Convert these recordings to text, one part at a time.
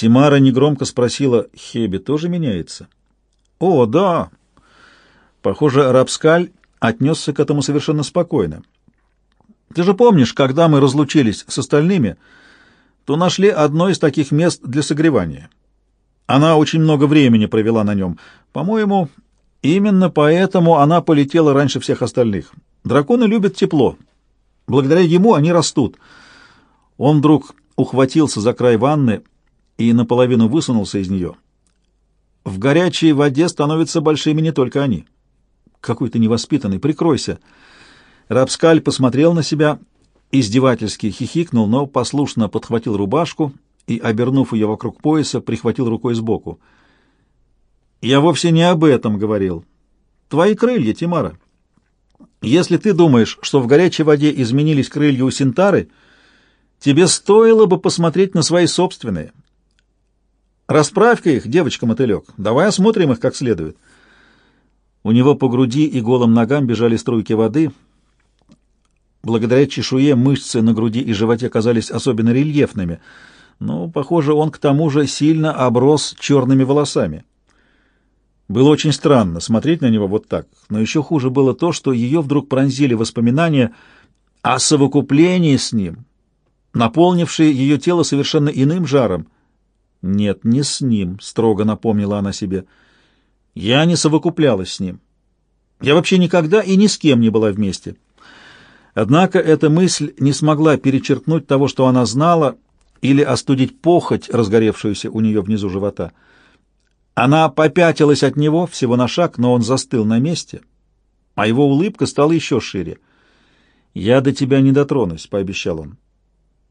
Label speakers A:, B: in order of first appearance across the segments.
A: Тимара негромко спросила, Хеби тоже меняется? О, да. Похоже, Рапскаль отнесся к этому совершенно спокойно. Ты же помнишь, когда мы разлучились с остальными, то нашли одно из таких мест для согревания. Она очень много времени провела на нем. По-моему, именно поэтому она полетела раньше всех остальных. Драконы любят тепло. Благодаря ему они растут. Он вдруг ухватился за край ванны и наполовину высунулся из нее. В горячей воде становятся большими не только они. Какой ты невоспитанный, прикройся. Рапскаль посмотрел на себя, издевательски хихикнул, но послушно подхватил рубашку и, обернув ее вокруг пояса, прихватил рукой сбоку. «Я вовсе не об этом говорил. Твои крылья, Тимара. Если ты думаешь, что в горячей воде изменились крылья у Синтары, тебе стоило бы посмотреть на свои собственные. Расправь-ка их, девочка-мотылек, давай осмотрим их как следует». У него по груди и голым ногам бежали струйки воды. Благодаря чешуе мышцы на груди и животе казались особенно рельефными, но, похоже, он к тому же сильно оброс черными волосами. Было очень странно смотреть на него вот так, но еще хуже было то, что ее вдруг пронзили воспоминания о совокуплении с ним, наполнившие ее тело совершенно иным жаром. «Нет, не с ним», — строго напомнила она себе, — я не совокуплялась с ним. Я вообще никогда и ни с кем не была вместе. Однако эта мысль не смогла перечеркнуть того, что она знала, или остудить похоть, разгоревшуюся у нее внизу живота. Она попятилась от него всего на шаг, но он застыл на месте, а его улыбка стала еще шире. «Я до тебя не дотронусь», — пообещал он.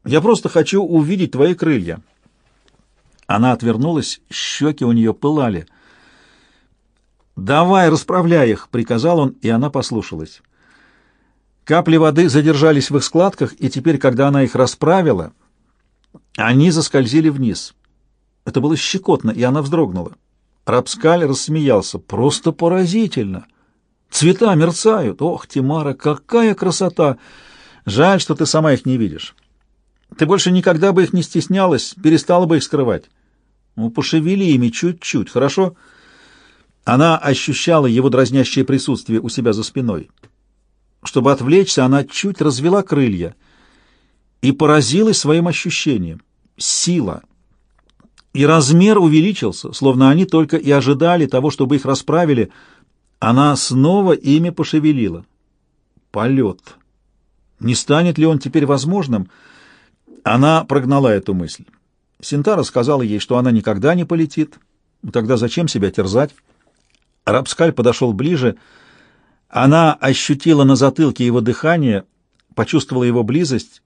A: «Я просто хочу увидеть твои крылья». Она отвернулась, щеки у нее пылали — «Давай, расправляй их!» — приказал он, и она послушалась. Капли воды задержались в их складках, и теперь, когда она их расправила, они заскользили вниз. Это было щекотно, и она вздрогнула. Рапскаль рассмеялся. «Просто поразительно! Цвета мерцают! Ох, Тимара, какая красота! Жаль, что ты сама их не видишь. Ты больше никогда бы их не стеснялась, перестала бы их скрывать. Ну, пошевели ими чуть-чуть, хорошо?» Она ощущала его дразнящее присутствие у себя за спиной. Чтобы отвлечься, она чуть развела крылья и поразилась своим ощущением. Сила. И размер увеличился, словно они только и ожидали того, чтобы их расправили. Она снова ими пошевелила. Полет. Не станет ли он теперь возможным? Она прогнала эту мысль. Синтара сказала ей, что она никогда не полетит. Тогда зачем себя терзать? Рапскаль подошел ближе. Она ощутила на затылке его дыхание, почувствовала его близость.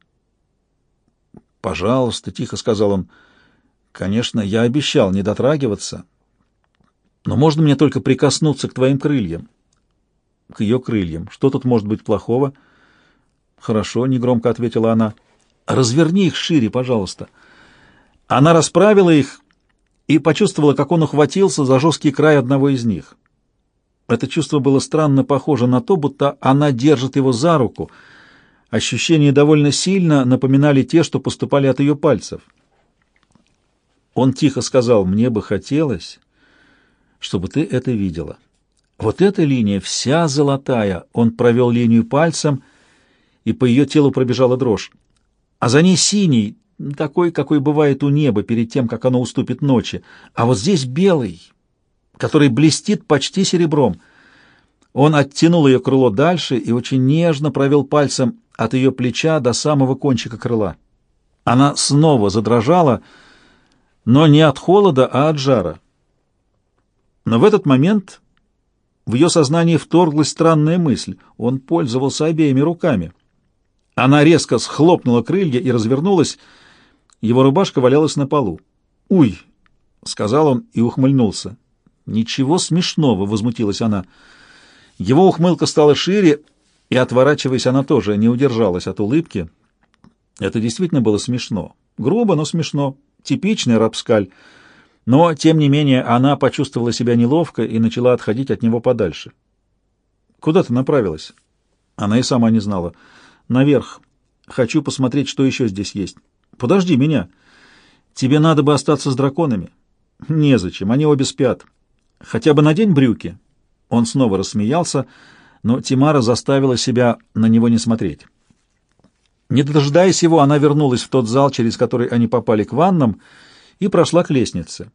A: «Пожалуйста», — тихо сказал он, — «конечно, я обещал не дотрагиваться, но можно мне только прикоснуться к твоим крыльям?» «К ее крыльям. Что тут может быть плохого?» «Хорошо», — негромко ответила она. «Разверни их шире, пожалуйста». Она расправила их и почувствовала, как он ухватился за жесткий край одного из них. Это чувство было странно похоже на то, будто она держит его за руку. Ощущения довольно сильно напоминали те, что поступали от ее пальцев. Он тихо сказал, «Мне бы хотелось, чтобы ты это видела». Вот эта линия вся золотая. Он провел линию пальцем, и по ее телу пробежала дрожь. А за ней синий, такой, какой бывает у неба перед тем, как оно уступит ночи. А вот здесь белый, который блестит почти серебром. Он оттянул ее крыло дальше и очень нежно провел пальцем от ее плеча до самого кончика крыла. Она снова задрожала, но не от холода, а от жара. Но в этот момент в ее сознание вторглась странная мысль. Он пользовался обеими руками. Она резко схлопнула крылья и развернулась. Его рубашка валялась на полу. «Уй!» — сказал он и ухмыльнулся. «Ничего смешного», — возмутилась она. Его ухмылка стала шире, и, отворачиваясь, она тоже не удержалась от улыбки. Это действительно было смешно. Грубо, но смешно. Типичный рабскаль. Но, тем не менее, она почувствовала себя неловко и начала отходить от него подальше. «Куда ты направилась?» Она и сама не знала. «Наверх. Хочу посмотреть, что еще здесь есть». «Подожди меня». Тебе надо бы остаться с драконами. Незачем, они обе спят. Хотя бы надень брюки. Он снова рассмеялся, но Тимара заставила себя на него не смотреть. Не дожидаясь его, она вернулась в тот зал, через который они попали к ваннам, и прошла к лестнице.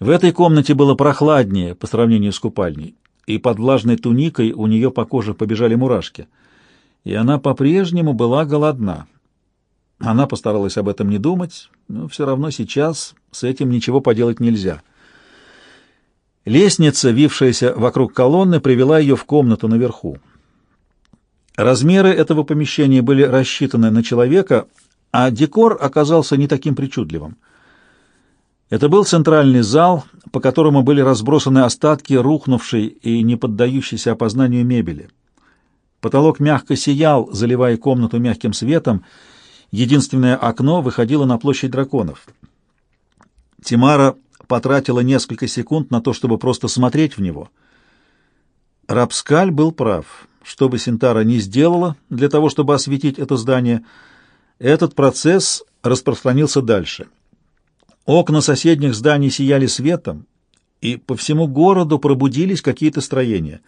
A: В этой комнате было прохладнее по сравнению с купальней, и под влажной туникой у нее по коже побежали мурашки. И она по-прежнему была голодна. Она постаралась об этом не думать, но все равно сейчас с этим ничего поделать нельзя. Лестница, вившаяся вокруг колонны, привела ее в комнату наверху. Размеры этого помещения были рассчитаны на человека, а декор оказался не таким причудливым. Это был центральный зал, по которому были разбросаны остатки рухнувшей и не поддающейся опознанию мебели. Потолок мягко сиял, заливая комнату мягким светом, Единственное окно выходило на площадь драконов. Тимара потратила несколько секунд на то, чтобы просто смотреть в него. Рапскаль был прав. Что бы Синтара ни сделала для того, чтобы осветить это здание, этот процесс распространился дальше. Окна соседних зданий сияли светом, и по всему городу пробудились какие-то строения.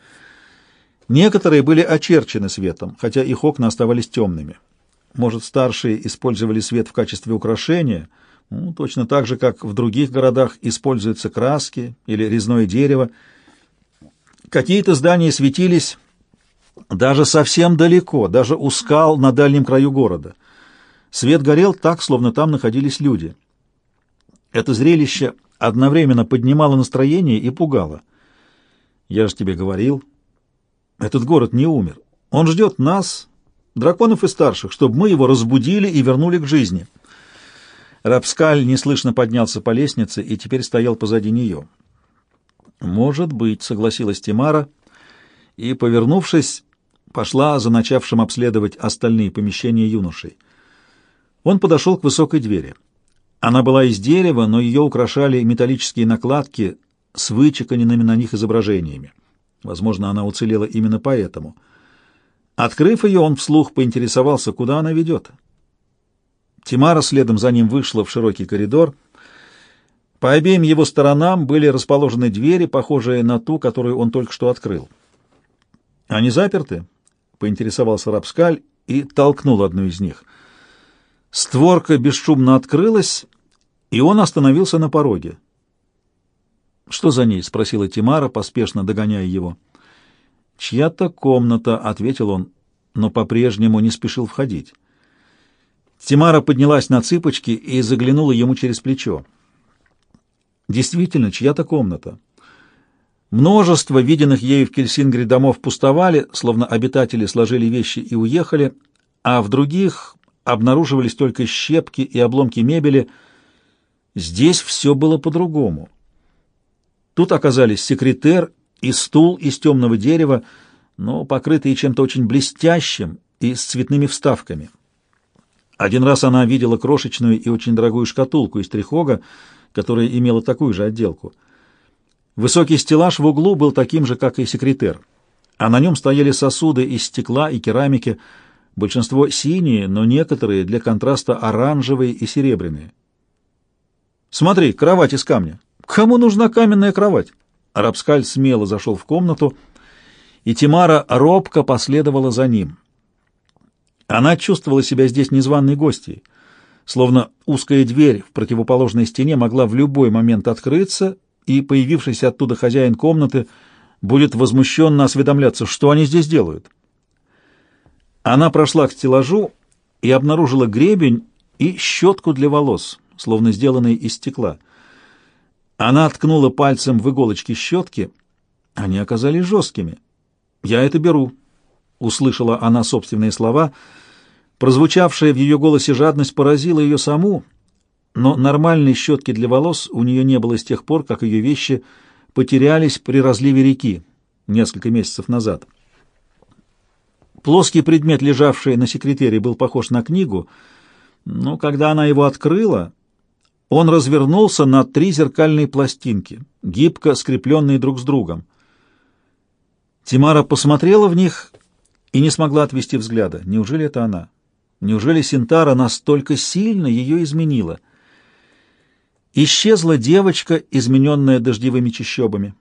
A: Некоторые были очерчены светом, хотя их окна оставались темными. Может, старшие использовали свет в качестве украшения, ну, точно так же, как в других городах используются краски или резное дерево. Какие-то здания светились даже совсем далеко, даже у скал на дальнем краю города. Свет горел так, словно там находились люди. Это зрелище одновременно поднимало настроение и пугало. Я же тебе говорил, этот город не умер. Он ждет нас, драконов и старших, чтобы мы его разбудили и вернули к жизни. Рапскаль неслышно поднялся по лестнице и теперь стоял позади нее. «Может быть», — согласилась Тимара, и, повернувшись, пошла за начавшим обследовать остальные помещения юношей. Он подошел к высокой двери. Она была из дерева, но ее украшали металлические накладки с вычеканенными на них изображениями. Возможно, она уцелела именно поэтому — Открыв ее, он вслух поинтересовался, куда она ведет. Тимара следом за ним вышла в широкий коридор. По обеим его сторонам были расположены двери, похожие на ту, которую он только что открыл. «Они заперты?» — поинтересовался Рапскаль и толкнул одну из них. Створка бесшумно открылась, и он остановился на пороге. «Что за ней?» — спросила Тимара, поспешно догоняя его. — «Чья-то комната», — ответил он, но по-прежнему не спешил входить. Тимара поднялась на цыпочки и заглянула ему через плечо. Действительно, чья-то комната. Множество виденных ею в Кельсингре домов пустовали, словно обитатели сложили вещи и уехали, а в других обнаруживались только щепки и обломки мебели. Здесь все было по-другому. Тут оказались секретер и стул из темного дерева, но покрытый чем-то очень блестящим и с цветными вставками. Один раз она видела крошечную и очень дорогую шкатулку из трихога, которая имела такую же отделку. Высокий стеллаж в углу был таким же, как и секретер, а на нем стояли сосуды из стекла и керамики, большинство синие, но некоторые для контраста оранжевые и серебряные. «Смотри, кровать из камня. Кому нужна каменная кровать?» Арабскаль смело зашел в комнату, и Тимара робко последовала за ним. Она чувствовала себя здесь незваной гостьей, словно узкая дверь в противоположной стене могла в любой момент открыться, и появившийся оттуда хозяин комнаты будет возмущенно осведомляться, что они здесь делают. Она прошла к стеллажу и обнаружила гребень и щетку для волос, словно сделанные из стекла — она ткнула пальцем в иголочки щетки. Они оказались жесткими. «Я это беру», — услышала она собственные слова. Прозвучавшая в ее голосе жадность поразила ее саму, но нормальной щетки для волос у нее не было с тех пор, как ее вещи потерялись при разливе реки несколько месяцев назад. Плоский предмет, лежавший на секретере, был похож на книгу, но когда она его открыла, он развернулся на три зеркальные пластинки, гибко скрепленные друг с другом. Тимара посмотрела в них и не смогла отвести взгляда. Неужели это она? Неужели Синтара настолько сильно ее изменила? Исчезла девочка, измененная дождевыми чащобами.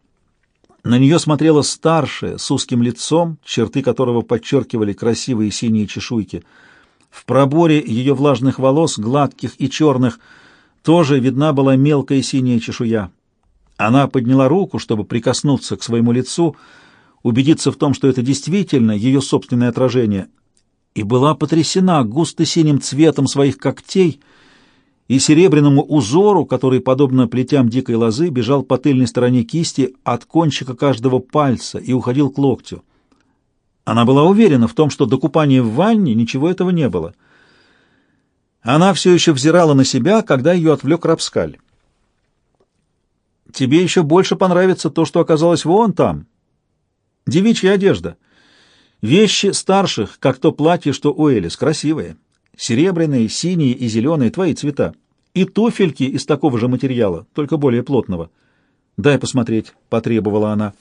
A: На нее смотрела старшая, с узким лицом, черты которого подчеркивали красивые синие чешуйки. В проборе ее влажных волос, гладких и черных, тоже видна была мелкая синяя чешуя. Она подняла руку, чтобы прикоснуться к своему лицу, убедиться в том, что это действительно ее собственное отражение, и была потрясена густо-синим цветом своих когтей и серебряному узору, который, подобно плетям дикой лозы, бежал по тыльной стороне кисти от кончика каждого пальца и уходил к локтю. Она была уверена в том, что до купания в ванне ничего этого не было. Она все еще взирала на себя, когда ее отвлек Рапскаль. «Тебе еще больше понравится то, что оказалось вон там. Девичья одежда». Вещи старших, как то платье, что у Элис, красивые. Серебряные, синие и зеленые, твои цвета. И туфельки из такого же материала, только более плотного. «Дай посмотреть», — потребовала она.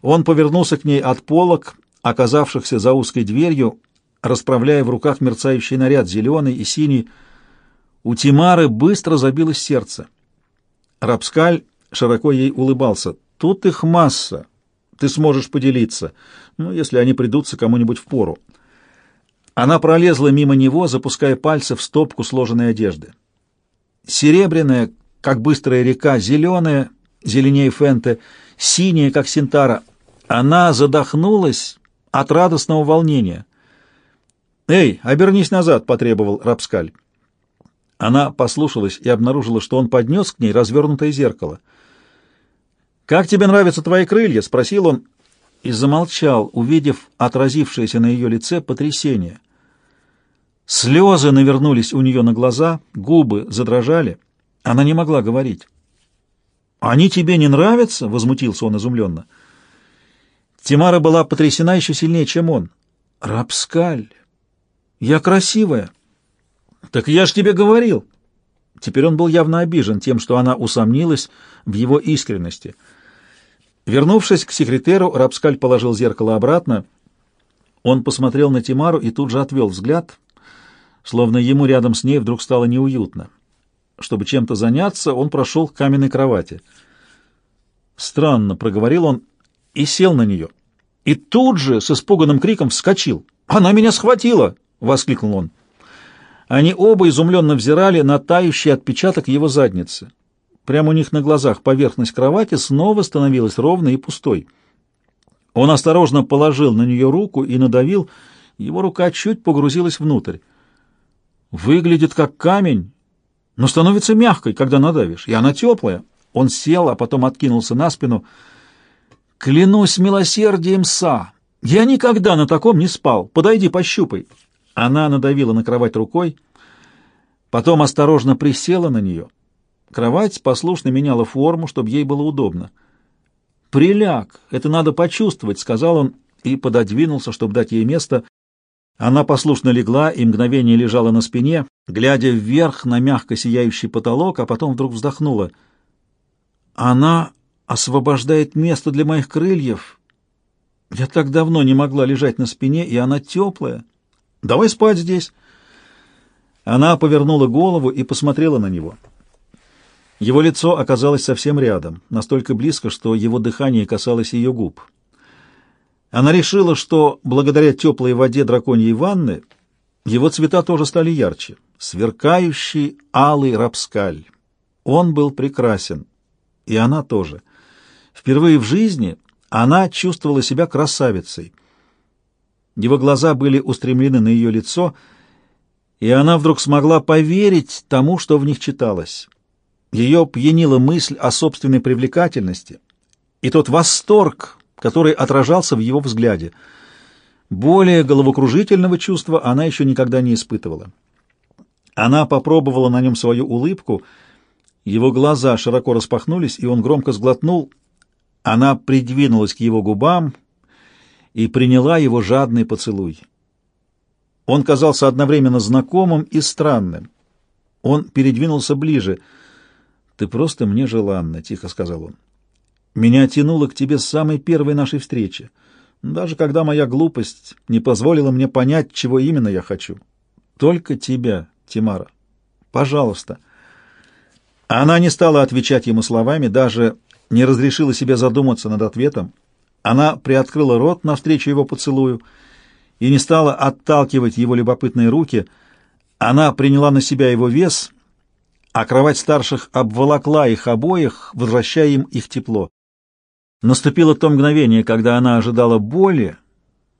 A: Он повернулся к ней от полок, оказавшихся за узкой дверью, расправляя в руках мерцающий наряд, зеленый и синий. У Тимары быстро забилось сердце. Рапскаль широко ей улыбался. «Тут их масса. Ты сможешь поделиться, ну, если они придутся кому-нибудь в пору. Она пролезла мимо него, запуская пальцы в стопку сложенной одежды. Серебряная, как быстрая река, зеленая, зеленее фенте, синяя, как синтара. Она задохнулась от радостного волнения. «Эй, обернись назад!» — потребовал Рапскаль. Она послушалась и обнаружила, что он поднес к ней развернутое зеркало — «Как тебе нравятся твои крылья?» — спросил он и замолчал, увидев отразившееся на ее лице потрясение. Слезы навернулись у нее на глаза, губы задрожали. Она не могла говорить. «Они тебе не нравятся?» — возмутился он изумленно. Тимара была потрясена еще сильнее, чем он. «Рапскаль! Я красивая!» «Так я ж тебе говорил!» Теперь он был явно обижен тем, что она усомнилась в его искренности — Вернувшись к секретеру, Рапскаль положил зеркало обратно. Он посмотрел на Тимару и тут же отвел взгляд, словно ему рядом с ней вдруг стало неуютно. Чтобы чем-то заняться, он прошел к каменной кровати. «Странно», — проговорил он и сел на нее. И тут же с испуганным криком вскочил. «Она меня схватила!» — воскликнул он. Они оба изумленно взирали на тающий отпечаток его задницы. Прямо у них на глазах поверхность кровати снова становилась ровной и пустой. Он осторожно положил на нее руку и надавил, его рука чуть погрузилась внутрь. Выглядит как камень, но становится мягкой, когда надавишь, и она теплая. Он сел, а потом откинулся на спину. «Клянусь милосердием Са! Я никогда на таком не спал. Подойди, пощупай!» Она надавила на кровать рукой, потом осторожно присела на нее Кровать послушно меняла форму, чтобы ей было удобно. «Приляг! Это надо почувствовать», — сказал он и пододвинулся, чтобы дать ей место. Она послушно легла и мгновение лежала на спине, глядя вверх на мягко сияющий потолок, а потом вдруг вздохнула. «Она освобождает место для моих крыльев. Я так давно не могла лежать на спине, и она теплая. Давай спать здесь». Она повернула голову и посмотрела на него. Его лицо оказалось совсем рядом, настолько близко, что его дыхание касалось ее губ. Она решила, что благодаря теплой воде драконьей ванны его цвета тоже стали ярче. Сверкающий алый рапскаль. Он был прекрасен. И она тоже. Впервые в жизни она чувствовала себя красавицей. Его глаза были устремлены на ее лицо, и она вдруг смогла поверить тому, что в них читалось. Ее пьянила мысль о собственной привлекательности и тот восторг, который отражался в его взгляде. Более головокружительного чувства она еще никогда не испытывала. Она попробовала на нем свою улыбку, его глаза широко распахнулись, и он громко сглотнул. Она придвинулась к его губам и приняла его жадный поцелуй. Он казался одновременно знакомым и странным. Он передвинулся ближе — «Ты просто мне желанна», — тихо сказал он. «Меня тянуло к тебе с самой первой нашей встречи, даже когда моя глупость не позволила мне понять, чего именно я хочу. Только тебя, Тимара. Пожалуйста». Она не стала отвечать ему словами, даже не разрешила себе задуматься над ответом. Она приоткрыла рот навстречу его поцелую и не стала отталкивать его любопытные руки. Она приняла на себя его вес, а кровать старших обволокла их обоих, возвращая им их тепло. Наступило то мгновение, когда она ожидала боли,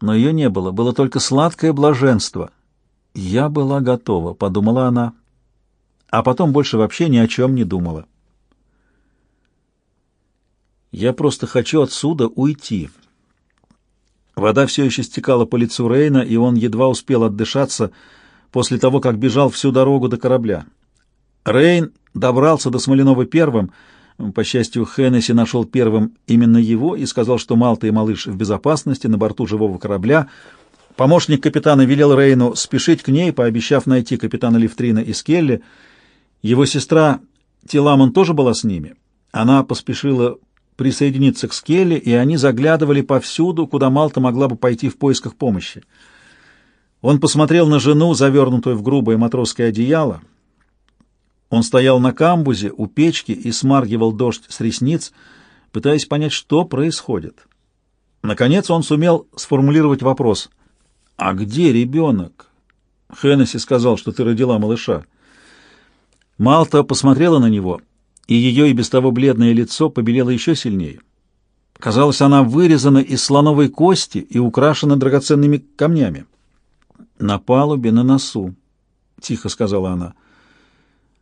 A: но ее не было, было только сладкое блаженство. «Я была готова», — подумала она, а потом больше вообще ни о чем не думала. «Я просто хочу отсюда уйти». Вода все еще стекала по лицу Рейна, и он едва успел отдышаться после того, как бежал всю дорогу до корабля. Рейн добрался до Смоленова первым — по счастью, Хеннесси нашел первым именно его и сказал, что Малта и малыш в безопасности на борту живого корабля. Помощник капитана велел Рейну спешить к ней, пообещав найти капитана Левтрина и Скелли. Его сестра Тиламон тоже была с ними. Она поспешила присоединиться к Скелли, и они заглядывали повсюду, куда Малта могла бы пойти в поисках помощи. Он посмотрел на жену, завернутую в грубое матросское одеяло, он стоял на камбузе у печки и смаргивал дождь с ресниц, пытаясь понять, что происходит. Наконец он сумел сформулировать вопрос. «А где ребенок?» Хеннесси сказал, что ты родила малыша. Малта посмотрела на него, и ее и без того бледное лицо побелело еще сильнее. Казалось, она вырезана из слоновой кости и украшена драгоценными камнями. «На палубе, на носу», — тихо сказала она.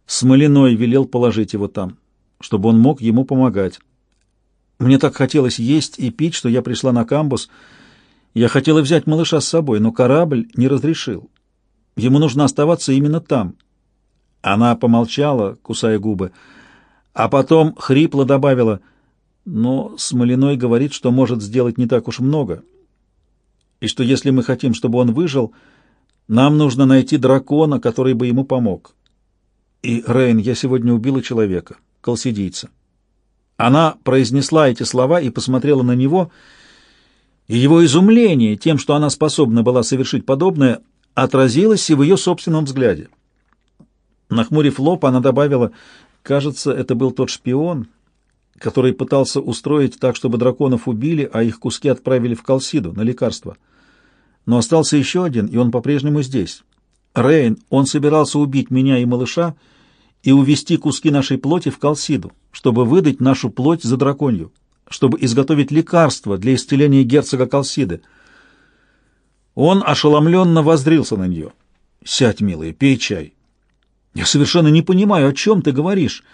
A: Смолиной велел положить его там, чтобы он мог ему помогать. Мне так хотелось есть и пить, что я пришла на камбус. Я хотела взять малыша с собой, но корабль не разрешил. Ему нужно оставаться именно там. Она помолчала, кусая губы, а потом хрипло добавила, но Смолиной говорит, что может сделать не так уж много, и что если мы хотим, чтобы он выжил, нам нужно найти дракона, который бы ему помог. И, Рейн, я сегодня убила человека, колсидийца. Она произнесла эти слова и посмотрела на него, и его изумление тем, что она способна была совершить подобное, отразилось и в ее собственном взгляде. Нахмурив лоб, она добавила, «Кажется, это был тот шпион, который пытался устроить так, чтобы драконов убили, а их куски отправили в Колсиду на лекарство. Но остался еще один, и он по-прежнему здесь. Рейн, он собирался убить меня и малыша, — и увести куски нашей плоти в Калсиду, чтобы выдать нашу плоть за драконью, чтобы изготовить лекарство для исцеления герцога Калсиды. Он ошеломленно воздрился на нее. «Сядь, милая, пей чай. Я совершенно не понимаю, о чем ты говоришь.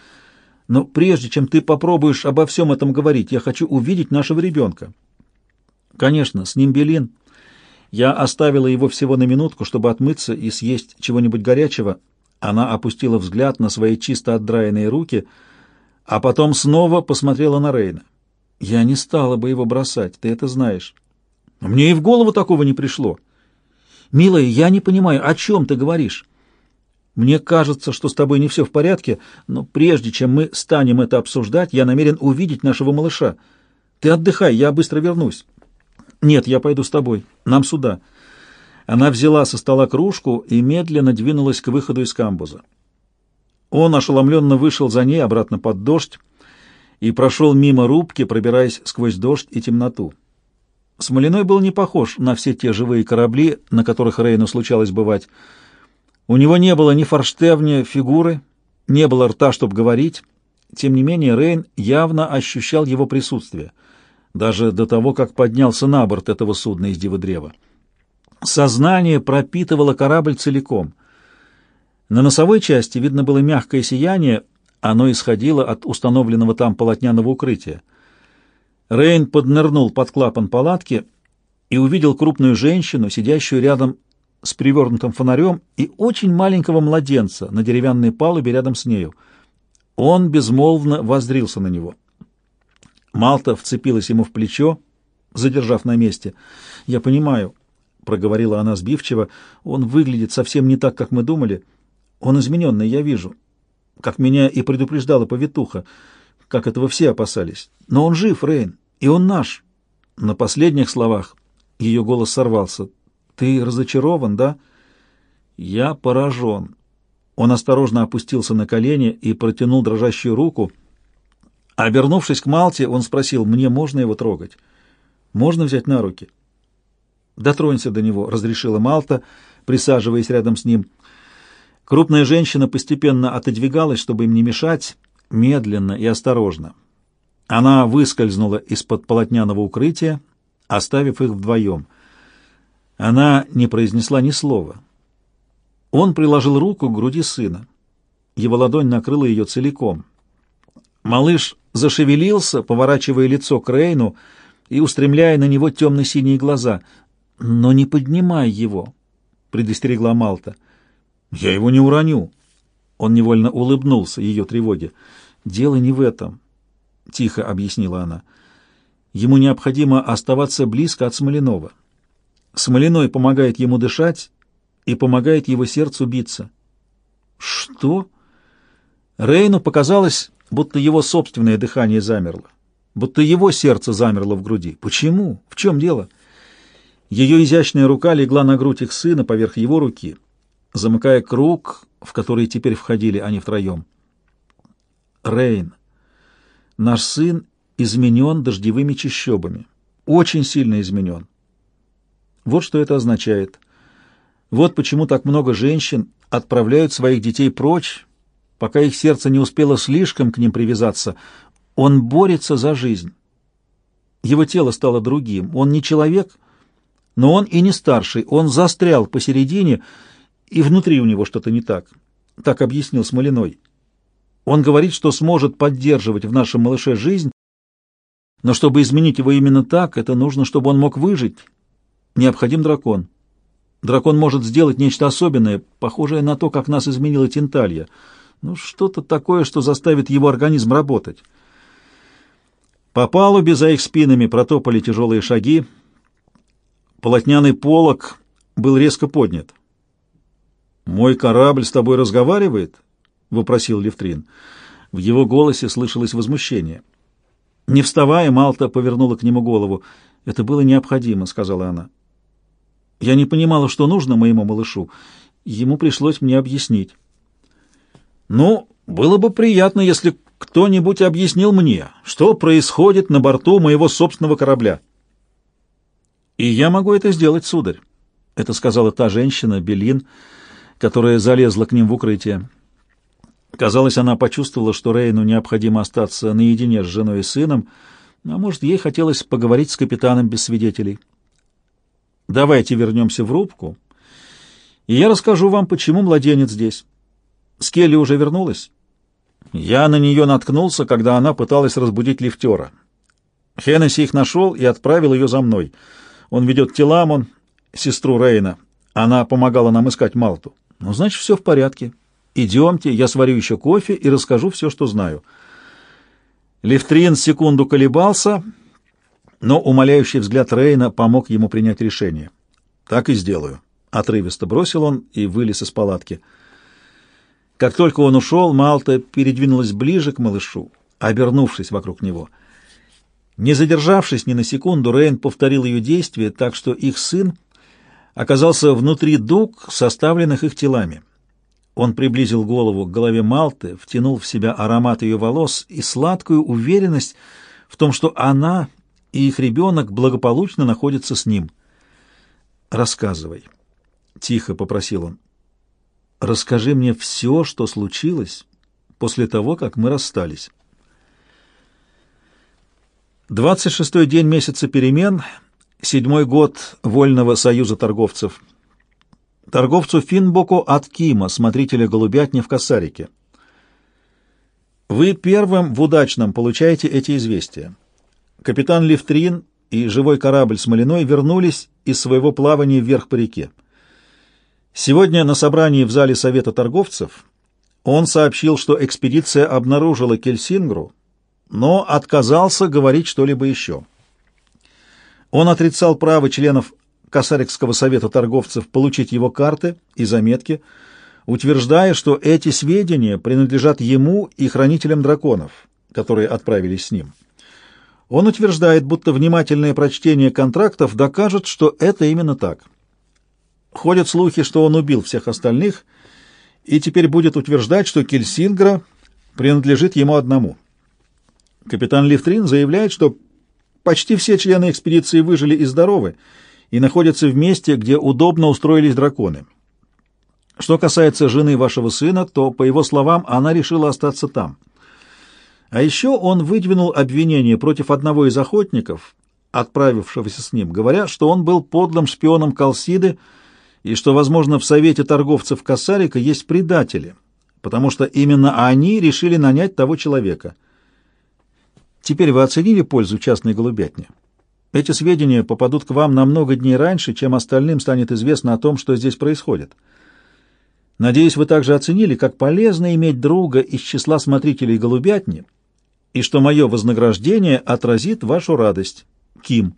A: Но прежде чем ты попробуешь обо всем этом говорить, я хочу увидеть нашего ребенка». «Конечно, с ним Белин. Я оставила его всего на минутку, чтобы отмыться и съесть чего-нибудь горячего, она опустила взгляд на свои чисто отдраенные руки, а потом снова посмотрела на Рейна. «Я не стала бы его бросать, ты это знаешь. Мне и в голову такого не пришло. Милая, я не понимаю, о чем ты говоришь? Мне кажется, что с тобой не все в порядке, но прежде чем мы станем это обсуждать, я намерен увидеть нашего малыша. Ты отдыхай, я быстро вернусь». «Нет, я пойду с тобой. Нам сюда». Она взяла со стола кружку и медленно двинулась к выходу из камбуза. Он ошеломленно вышел за ней обратно под дождь и прошел мимо рубки, пробираясь сквозь дождь и темноту. Смолиной был не похож на все те живые корабли, на которых Рейну случалось бывать. У него не было ни форштевня, фигуры, не было рта, чтобы говорить. Тем не менее, Рейн явно ощущал его присутствие, даже до того, как поднялся на борт этого судна из Дивы-Древа. Сознание пропитывало корабль целиком. На носовой части видно было мягкое сияние, оно исходило от установленного там полотняного укрытия. Рейн поднырнул под клапан палатки и увидел крупную женщину, сидящую рядом с привернутым фонарем, и очень маленького младенца на деревянной палубе рядом с нею. Он безмолвно воззрился на него. Малта вцепилась ему в плечо, задержав на месте. «Я понимаю, — проговорила она сбивчиво, — он выглядит совсем не так, как мы думали. Он измененный, я вижу. Как меня и предупреждала повитуха, как этого все опасались. Но он жив, Рейн, и он наш. На последних словах ее голос сорвался. Ты разочарован, да? Я поражен. Он осторожно опустился на колени и протянул дрожащую руку. Обернувшись к Малте, он спросил, «Мне можно его трогать? Можно взять на руки?» «Дотронься до него», — разрешила Малта, присаживаясь рядом с ним. Крупная женщина постепенно отодвигалась, чтобы им не мешать, медленно и осторожно. Она выскользнула из-под полотняного укрытия, оставив их вдвоем. Она не произнесла ни слова. Он приложил руку к груди сына. Его ладонь накрыла ее целиком. Малыш зашевелился, поворачивая лицо к Рейну и устремляя на него темно-синие глаза. «Но не поднимай его», — предостерегла Малта. «Я его не уроню». Он невольно улыбнулся ее тревоге. «Дело не в этом», — тихо объяснила она. «Ему необходимо оставаться близко от Смоленова. Смоленой помогает ему дышать и помогает его сердцу биться». «Что?» Рейну показалось, будто его собственное дыхание замерло, будто его сердце замерло в груди. Почему? В чем дело? Ее изящная рука легла на грудь их сына поверх его руки, замыкая круг, в который теперь входили они втроем. Рейн, наш сын изменен дождевыми чащобами, очень сильно изменен. Вот что это означает. Вот почему так много женщин отправляют своих детей прочь, пока их сердце не успело слишком к ним привязаться. Он борется за жизнь. Его тело стало другим. Он не человек, но он и не старший. Он застрял посередине, и внутри у него что-то не так. Так объяснил Смолиной. Он говорит, что сможет поддерживать в нашем малыше жизнь, но чтобы изменить его именно так, это нужно, чтобы он мог выжить. Необходим дракон. Дракон может сделать нечто особенное, похожее на то, как нас изменила Тенталья — ну, что-то такое, что заставит его организм работать. По палубе за их спинами протопали тяжелые шаги. Полотняный полог был резко поднят. «Мой корабль с тобой разговаривает?» — вопросил Левтрин. В его голосе слышалось возмущение. Не вставая, Малта повернула к нему голову. «Это было необходимо», — сказала она. «Я не понимала, что нужно моему малышу. Ему пришлось мне объяснить». Ну, было бы приятно, если кто-нибудь объяснил мне, что происходит на борту моего собственного корабля. И я могу это сделать, сударь. Это сказала та женщина, Белин, которая залезла к ним в укрытие. Казалось, она почувствовала, что Рейну необходимо остаться наедине с женой и сыном, а может, ей хотелось поговорить с капитаном без свидетелей. Давайте вернемся в рубку, и я расскажу вам, почему младенец здесь. Скелли уже вернулась? Я на нее наткнулся, когда она пыталась разбудить лифтера. Хеннесси их нашел и отправил ее за мной. Он ведет Теламон, сестру Рейна. Она помогала нам искать Малту. Ну, значит, все в порядке. Идемте, я сварю еще кофе и расскажу все, что знаю. Лифтрин секунду колебался, но умоляющий взгляд Рейна помог ему принять решение. «Так и сделаю», — отрывисто бросил он и вылез из палатки. Как только он ушел, Малта передвинулась ближе к малышу, обернувшись вокруг него. Не задержавшись ни на секунду, Рейн повторил ее действие, так что их сын оказался внутри дуг, составленных их телами. Он приблизил голову к голове Малты, втянул в себя аромат ее волос и сладкую уверенность в том, что она и их ребенок благополучно находятся с ним. «Рассказывай», — тихо попросил он. Расскажи мне все, что случилось после того, как мы расстались. Двадцать шестой день месяца перемен, седьмой год Вольного союза торговцев. Торговцу Финбоку от Кима, смотрителя голубятни в Косарике. Вы первым в удачном получаете эти известия. Капитан Лифтрин и живой корабль Смолиной вернулись из своего плавания вверх по реке. Сегодня на собрании в зале Совета торговцев он сообщил, что экспедиция обнаружила Кельсингру, но отказался говорить что-либо еще. Он отрицал право членов Косарикского совета торговцев получить его карты и заметки, утверждая, что эти сведения принадлежат ему и хранителям драконов, которые отправились с ним. Он утверждает, будто внимательное прочтение контрактов докажет, что это именно так. Ходят слухи, что он убил всех остальных и теперь будет утверждать, что Кельсингра принадлежит ему одному. Капитан Лифтрин заявляет, что почти все члены экспедиции выжили и здоровы, и находятся в месте, где удобно устроились драконы. Что касается жены вашего сына, то, по его словам, она решила остаться там. А еще он выдвинул обвинение против одного из охотников, отправившегося с ним, говоря, что он был подлым шпионом Калсиды и что, возможно, в Совете торговцев Кассарика есть предатели, потому что именно они решили нанять того человека. Теперь вы оценили пользу частной голубятни? Эти сведения попадут к вам на много дней раньше, чем остальным станет известно о том, что здесь происходит. Надеюсь, вы также оценили, как полезно иметь друга из числа смотрителей голубятни, и что мое вознаграждение отразит вашу радость. Ким.